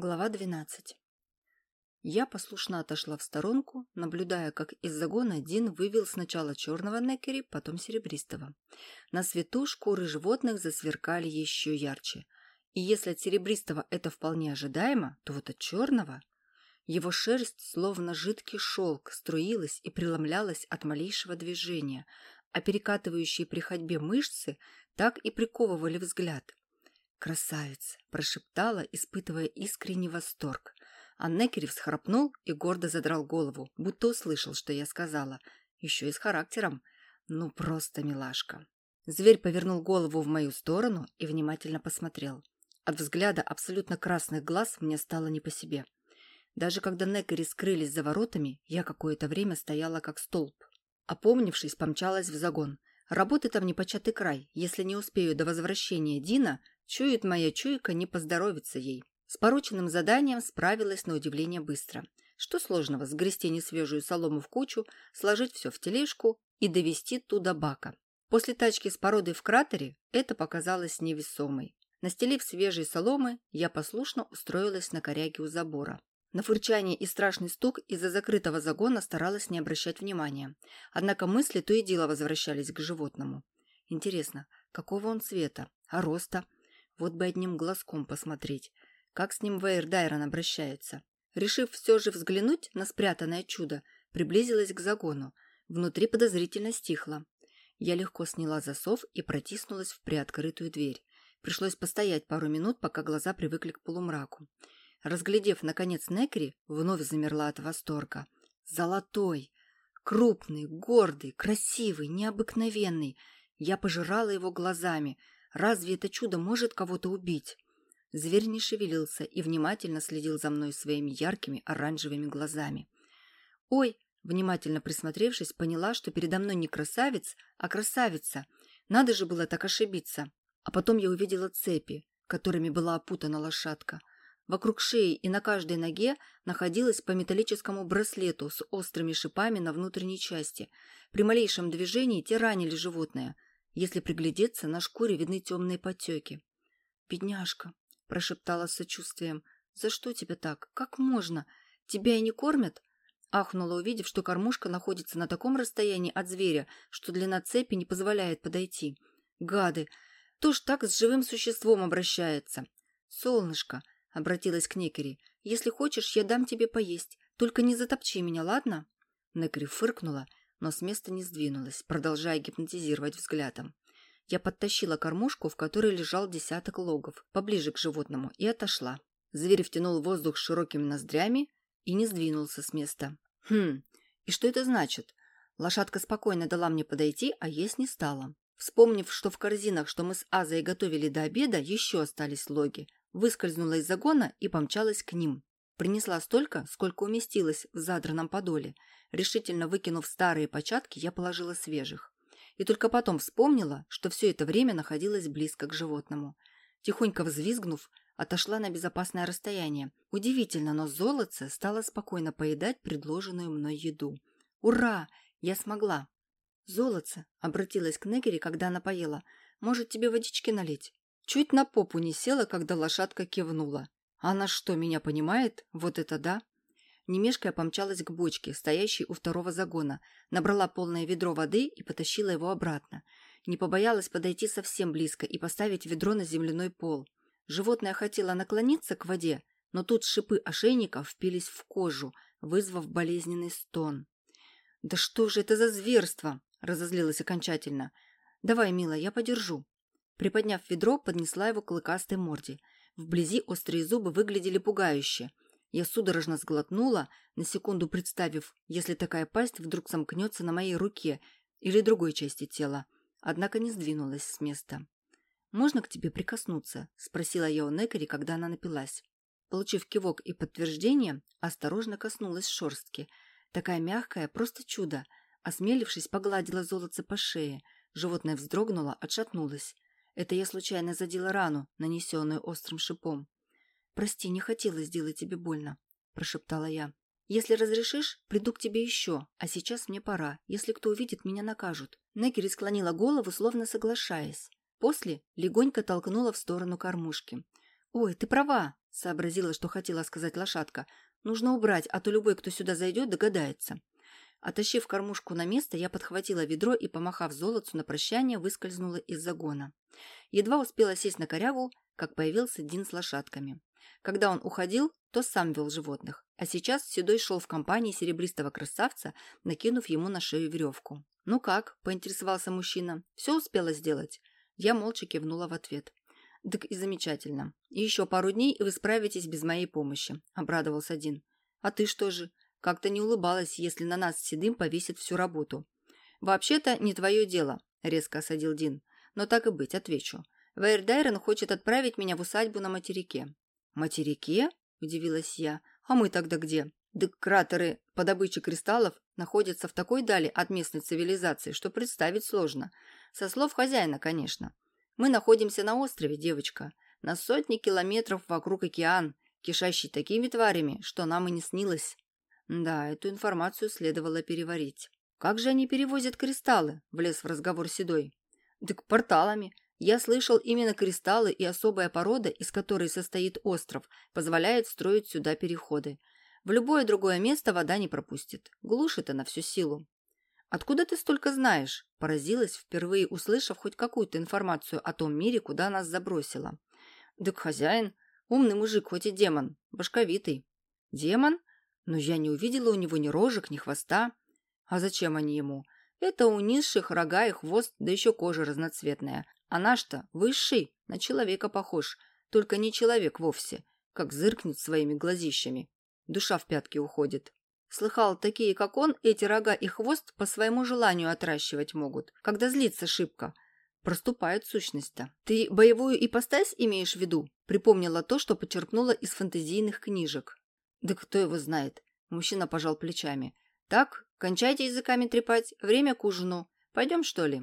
Глава 12. Я послушно отошла в сторонку, наблюдая, как из загона Дин вывел сначала черного некери, потом серебристого. На свету шкуры животных засверкали еще ярче. И если от серебристого это вполне ожидаемо, то вот от черного... Его шерсть, словно жидкий шелк, струилась и преломлялась от малейшего движения, а перекатывающие при ходьбе мышцы так и приковывали взгляд. «Красавец!» – прошептала, испытывая искренний восторг. А Некери всхрапнул и гордо задрал голову, будто услышал, что я сказала. Еще и с характером. Ну, просто милашка. Зверь повернул голову в мою сторону и внимательно посмотрел. От взгляда абсолютно красных глаз мне стало не по себе. Даже когда Некери скрылись за воротами, я какое-то время стояла как столб. Опомнившись, помчалась в загон. Работы там непочатый край. Если не успею до возвращения Дина, Чует моя чуйка, не поздоровится ей. С порученным заданием справилась на удивление быстро. Что сложного сгрести несвежую солому в кучу, сложить все в тележку и довести туда бака. После тачки с породой в кратере это показалось невесомой. Настелив свежие соломы, я послушно устроилась на коряге у забора. На фырчание и страшный стук из-за закрытого загона старалась не обращать внимания. Однако мысли то и дело возвращались к животному. Интересно, какого он цвета? А роста? Вот бы одним глазком посмотреть, как с ним Вейр Дайрон обращается. Решив все же взглянуть на спрятанное чудо, приблизилась к загону. Внутри подозрительно стихло. Я легко сняла засов и протиснулась в приоткрытую дверь. Пришлось постоять пару минут, пока глаза привыкли к полумраку. Разглядев, наконец, Некри, вновь замерла от восторга. Золотой! Крупный, гордый, красивый, необыкновенный. Я пожирала его глазами – Разве это чудо может кого-то убить? Зверь не шевелился и внимательно следил за мной своими яркими оранжевыми глазами. «Ой!» – внимательно присмотревшись, поняла, что передо мной не красавец, а красавица. Надо же было так ошибиться. А потом я увидела цепи, которыми была опутана лошадка. Вокруг шеи и на каждой ноге находилось по металлическому браслету с острыми шипами на внутренней части. При малейшем движении те ранили животное – если приглядеться, на шкуре видны темные потеки. «Бедняжка», – прошептала с сочувствием, – «за что тебе так? Как можно? Тебя и не кормят?» Ахнула, увидев, что кормушка находится на таком расстоянии от зверя, что длина цепи не позволяет подойти. «Гады! Кто ж так с живым существом обращается?» «Солнышко», — обратилась к Некери, — «если хочешь, я дам тебе поесть. Только не затопчи меня, ладно?» Некери фыркнула но с места не сдвинулась, продолжая гипнотизировать взглядом. Я подтащила кормушку, в которой лежал десяток логов, поближе к животному, и отошла. Зверь втянул воздух широкими ноздрями и не сдвинулся с места. Хм, и что это значит? Лошадка спокойно дала мне подойти, а есть не стала. Вспомнив, что в корзинах, что мы с Азой готовили до обеда, еще остались логи, выскользнула из загона и помчалась к ним. Принесла столько, сколько уместилось в задранном подоле – Решительно выкинув старые початки, я положила свежих. И только потом вспомнила, что все это время находилась близко к животному. Тихонько взвизгнув, отошла на безопасное расстояние. Удивительно, но золотце стало спокойно поедать предложенную мной еду. «Ура! Я смогла!» «Золотце!» — обратилась к Негере, когда она поела. «Может, тебе водички налить?» Чуть на попу не села, когда лошадка кивнула. «Она что, меня понимает? Вот это да!» Немешкая помчалась к бочке, стоящей у второго загона, набрала полное ведро воды и потащила его обратно. Не побоялась подойти совсем близко и поставить ведро на земляной пол. Животное хотело наклониться к воде, но тут шипы ошейника впились в кожу, вызвав болезненный стон. «Да что же это за зверство?» – разозлилась окончательно. «Давай, милая, я подержу». Приподняв ведро, поднесла его к клыкастой морде. Вблизи острые зубы выглядели пугающе – я судорожно сглотнула, на секунду представив, если такая пасть вдруг сомкнется на моей руке или другой части тела, однако не сдвинулась с места. «Можно к тебе прикоснуться?» – спросила я у Некари, когда она напилась. Получив кивок и подтверждение, осторожно коснулась шорстки. Такая мягкая, просто чудо. Осмелившись, погладила золотце по шее. Животное вздрогнуло, отшатнулось. Это я случайно задела рану, нанесенную острым шипом. «Прости, не хотела сделать тебе больно», – прошептала я. «Если разрешишь, приду к тебе еще, а сейчас мне пора. Если кто увидит, меня накажут». Некери склонила голову, словно соглашаясь. После легонько толкнула в сторону кормушки. «Ой, ты права!» — сообразила, что хотела сказать лошадка. «Нужно убрать, а то любой, кто сюда зайдет, догадается». Отащив кормушку на место, я подхватила ведро и, помахав золотцу на прощание, выскользнула из загона. Едва успела сесть на корягу, как появился Дин с лошадками. Когда он уходил, то сам вел животных, а сейчас Седой шел в компании серебристого красавца, накинув ему на шею веревку. «Ну как?» – поинтересовался мужчина. «Все успела сделать?» Я молча кивнула в ответ. «Так и замечательно. Еще пару дней, и вы справитесь без моей помощи», – обрадовался Дин. «А ты что же? Как-то не улыбалась, если на нас с Седым повесит всю работу». «Вообще-то не твое дело», – резко осадил Дин. «Но так и быть, отвечу. Вейрдайрен хочет отправить меня в усадьбу на материке». «Материке?» – удивилась я. «А мы тогда где?» «Да кратеры по добыче кристаллов находятся в такой дали от местной цивилизации, что представить сложно. Со слов хозяина, конечно. Мы находимся на острове, девочка. На сотни километров вокруг океан, кишащий такими тварями, что нам и не снилось». Да, эту информацию следовало переварить. «Как же они перевозят кристаллы?» – влез в разговор Седой. «Так порталами. Я слышал, именно кристаллы и особая порода, из которой состоит остров, позволяет строить сюда переходы. В любое другое место вода не пропустит. Глушит она всю силу. «Откуда ты столько знаешь?» – поразилась, впервые услышав хоть какую-то информацию о том мире, куда нас забросило. «Так хозяин. Умный мужик, хоть и демон. Башковитый». «Демон? Но я не увидела у него ни рожек, ни хвоста. А зачем они ему? Это у низших рога и хвост, да еще кожа разноцветная. А наш-то высший, на человека похож, только не человек вовсе, как зыркнет своими глазищами. Душа в пятки уходит. Слыхал, такие, как он, эти рога и хвост по своему желанию отращивать могут, когда злится шибко. Проступает сущность-то. Ты боевую ипостась имеешь в виду? Припомнила то, что почерпнула из фантазийных книжек. Да кто его знает? Мужчина пожал плечами. Так, кончайте языками трепать, время к ужину. Пойдем, что ли?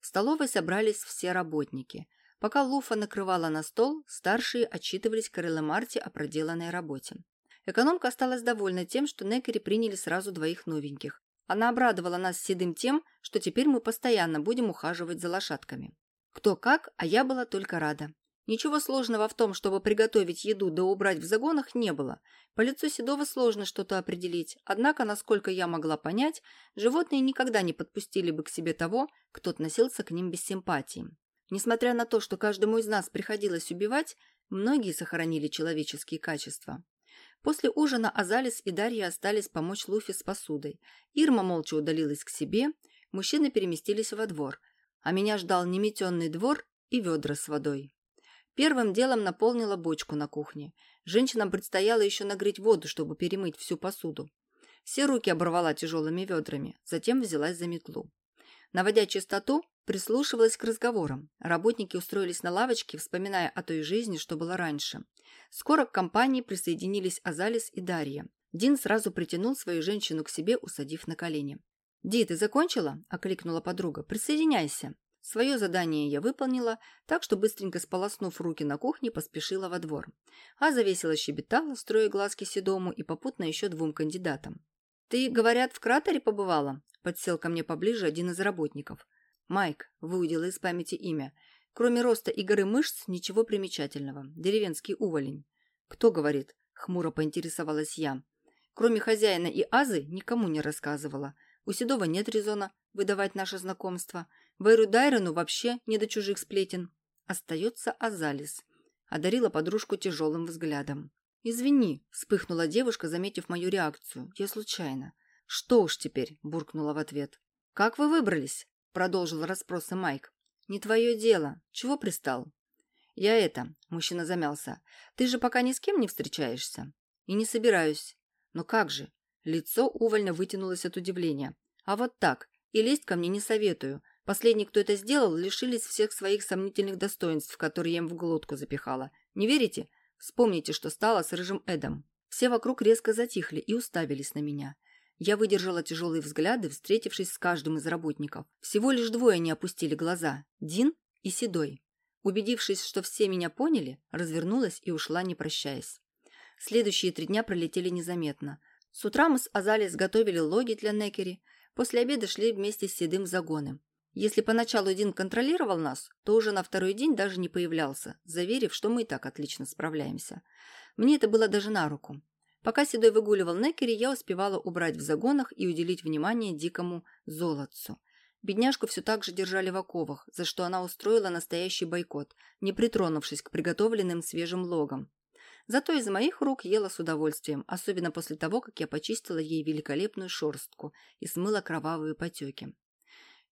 В столовой собрались все работники. Пока Луфа накрывала на стол, старшие отчитывались Карелле Марти о проделанной работе. Экономка осталась довольна тем, что Некери приняли сразу двоих новеньких. Она обрадовала нас седым тем, что теперь мы постоянно будем ухаживать за лошадками. Кто как, а я была только рада. Ничего сложного в том, чтобы приготовить еду да убрать в загонах, не было. По лицу Седова сложно что-то определить, однако, насколько я могла понять, животные никогда не подпустили бы к себе того, кто относился к ним без симпатии. Несмотря на то, что каждому из нас приходилось убивать, многие сохранили человеческие качества. После ужина Азалис и Дарья остались помочь Луфи с посудой. Ирма молча удалилась к себе, мужчины переместились во двор, а меня ждал неметенный двор и ведра с водой. Первым делом наполнила бочку на кухне. Женщинам предстояло еще нагреть воду, чтобы перемыть всю посуду. Все руки оборвала тяжелыми ведрами, затем взялась за метлу. Наводя чистоту, прислушивалась к разговорам. Работники устроились на лавочке, вспоминая о той жизни, что было раньше. Скоро к компании присоединились Азалис и Дарья. Дин сразу притянул свою женщину к себе, усадив на колени. «Ди, ты закончила?» – окликнула подруга. «Присоединяйся». Свое задание я выполнила, так что, быстренько сполоснув руки на кухне, поспешила во двор. А завесело щебетала, строя глазки Седому и попутно еще двум кандидатам. «Ты, говорят, в кратере побывала?» – подсел ко мне поближе один из работников. «Майк», – выудила из памяти имя. Кроме роста и горы мышц, ничего примечательного. Деревенский уволень. «Кто говорит?» – хмуро поинтересовалась я. Кроме хозяина и Азы, никому не рассказывала. У Седова нет резона выдавать наше знакомство – Вейру Дайрону вообще не до чужих сплетен. Остается Азалис. Одарила подружку тяжелым взглядом. «Извини», – вспыхнула девушка, заметив мою реакцию. «Я случайно». «Что уж теперь?» – буркнула в ответ. «Как вы выбрались?» – продолжил расспросы Майк. «Не твое дело. Чего пристал?» «Я это...» – мужчина замялся. «Ты же пока ни с кем не встречаешься?» «И не собираюсь». «Но как же?» Лицо увольно вытянулось от удивления. «А вот так. И лезть ко мне не советую. Последний, кто это сделал, лишились всех своих сомнительных достоинств, которые я им в глотку запихала. Не верите? Вспомните, что стало с рыжим Эдом. Все вокруг резко затихли и уставились на меня. Я выдержала тяжелые взгляды, встретившись с каждым из работников. Всего лишь двое не опустили глаза – Дин и Седой. Убедившись, что все меня поняли, развернулась и ушла, не прощаясь. Следующие три дня пролетели незаметно. С утра мы с Азали сготовили логи для Некери, после обеда шли вместе с Седым в загоны. Если поначалу Дин контролировал нас, то уже на второй день даже не появлялся, заверив, что мы и так отлично справляемся. Мне это было даже на руку. Пока Седой выгуливал Некери, я успевала убрать в загонах и уделить внимание дикому золотцу. Бедняжку все так же держали в оковах, за что она устроила настоящий бойкот, не притронувшись к приготовленным свежим логам. Зато из моих рук ела с удовольствием, особенно после того, как я почистила ей великолепную шорстку и смыла кровавые потеки.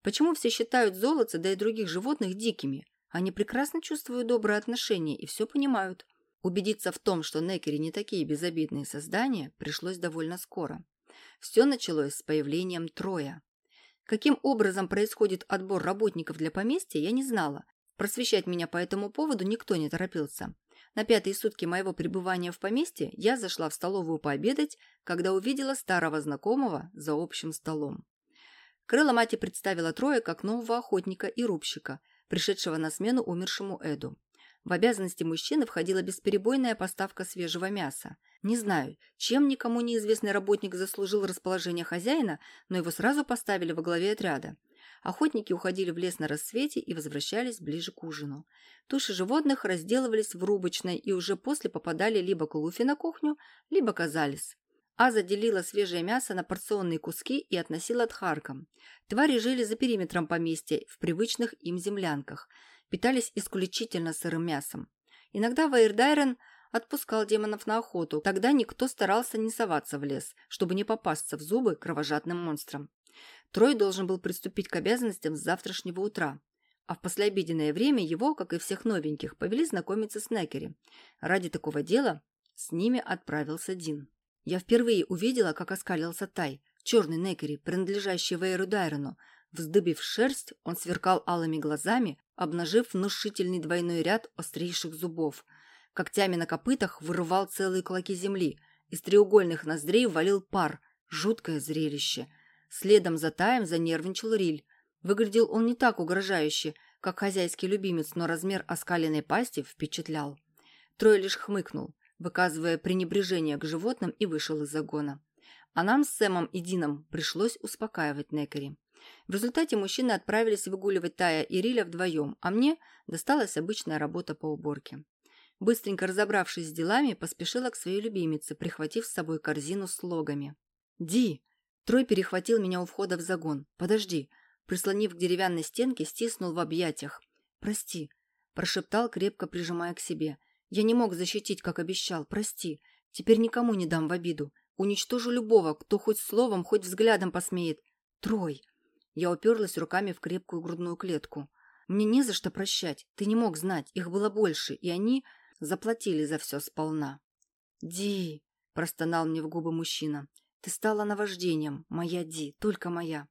Почему все считают золотца, да и других животных дикими? Они прекрасно чувствуют добрые отношения и все понимают. Убедиться в том, что некери не такие безобидные создания, пришлось довольно скоро. Все началось с появлением Троя. Каким образом происходит отбор работников для поместья, я не знала. Просвещать меня по этому поводу никто не торопился. На пятые сутки моего пребывания в поместье я зашла в столовую пообедать, когда увидела старого знакомого за общим столом. Крыла мати представила Троя как нового охотника и рубщика, пришедшего на смену умершему Эду. В обязанности мужчины входила бесперебойная поставка свежего мяса. Не знаю, чем никому неизвестный работник заслужил расположение хозяина, но его сразу поставили во главе отряда. Охотники уходили в лес на рассвете и возвращались ближе к ужину. Туши животных разделывались в рубочной и уже после попадали либо к Луфи на кухню, либо к Азалис. Аза делила свежее мясо на порционные куски и относила тхаркам. Твари жили за периметром поместья, в привычных им землянках – питались исключительно сырым мясом. Иногда Вейрдайрен отпускал демонов на охоту, тогда никто старался не соваться в лес, чтобы не попасться в зубы кровожадным монстрам. Трой должен был приступить к обязанностям с завтрашнего утра, а в послеобеденное время его, как и всех новеньких, повели знакомиться с Некери. Ради такого дела с ними отправился Дин. Я впервые увидела, как оскалился Тай, черный Некери, принадлежащий Вейру Дайрону, Вздыбив шерсть, он сверкал алыми глазами, обнажив внушительный двойной ряд острейших зубов. Когтями на копытах вырывал целые клоки земли. Из треугольных ноздрей валил пар. Жуткое зрелище. Следом за таем занервничал Риль. Выглядел он не так угрожающе, как хозяйский любимец, но размер оскаленной пасти впечатлял. Трой лишь хмыкнул, выказывая пренебрежение к животным и вышел из загона. А нам с Сэмом и Дином пришлось успокаивать Некари. В результате мужчины отправились выгуливать Тая и Риля вдвоем, а мне досталась обычная работа по уборке. Быстренько разобравшись с делами, поспешила к своей любимице, прихватив с собой корзину с логами. «Ди!» Трой перехватил меня у входа в загон. «Подожди!» Прислонив к деревянной стенке, стиснул в объятиях. «Прости!» Прошептал, крепко прижимая к себе. «Я не мог защитить, как обещал. Прости. Теперь никому не дам в обиду. Уничтожу любого, кто хоть словом, хоть взглядом посмеет. Трой!» Я уперлась руками в крепкую грудную клетку. Мне не за что прощать. Ты не мог знать. Их было больше, и они заплатили за все сполна. «Ди!» – простонал мне в губы мужчина. «Ты стала наваждением. Моя Ди, только моя».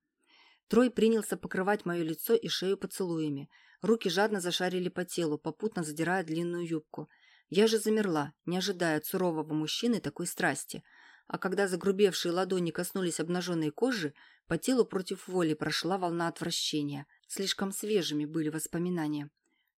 Трой принялся покрывать мое лицо и шею поцелуями. Руки жадно зашарили по телу, попутно задирая длинную юбку. Я же замерла, не ожидая от сурового мужчины такой страсти – а когда загрубевшие ладони коснулись обнаженной кожи, по телу против воли прошла волна отвращения. Слишком свежими были воспоминания.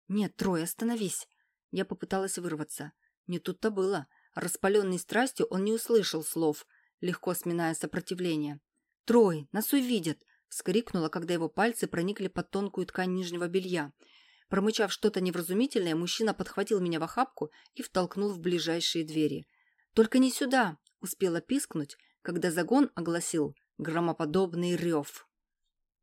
«Нет, Трой, остановись!» Я попыталась вырваться. Не тут-то было. Распаленный страстью он не услышал слов, легко сминая сопротивление. «Трой, нас увидят!» — вскрикнула, когда его пальцы проникли под тонкую ткань нижнего белья. Промычав что-то невразумительное, мужчина подхватил меня в охапку и втолкнул в ближайшие двери. «Только не сюда!» Успела пискнуть, когда загон огласил громоподобный рев.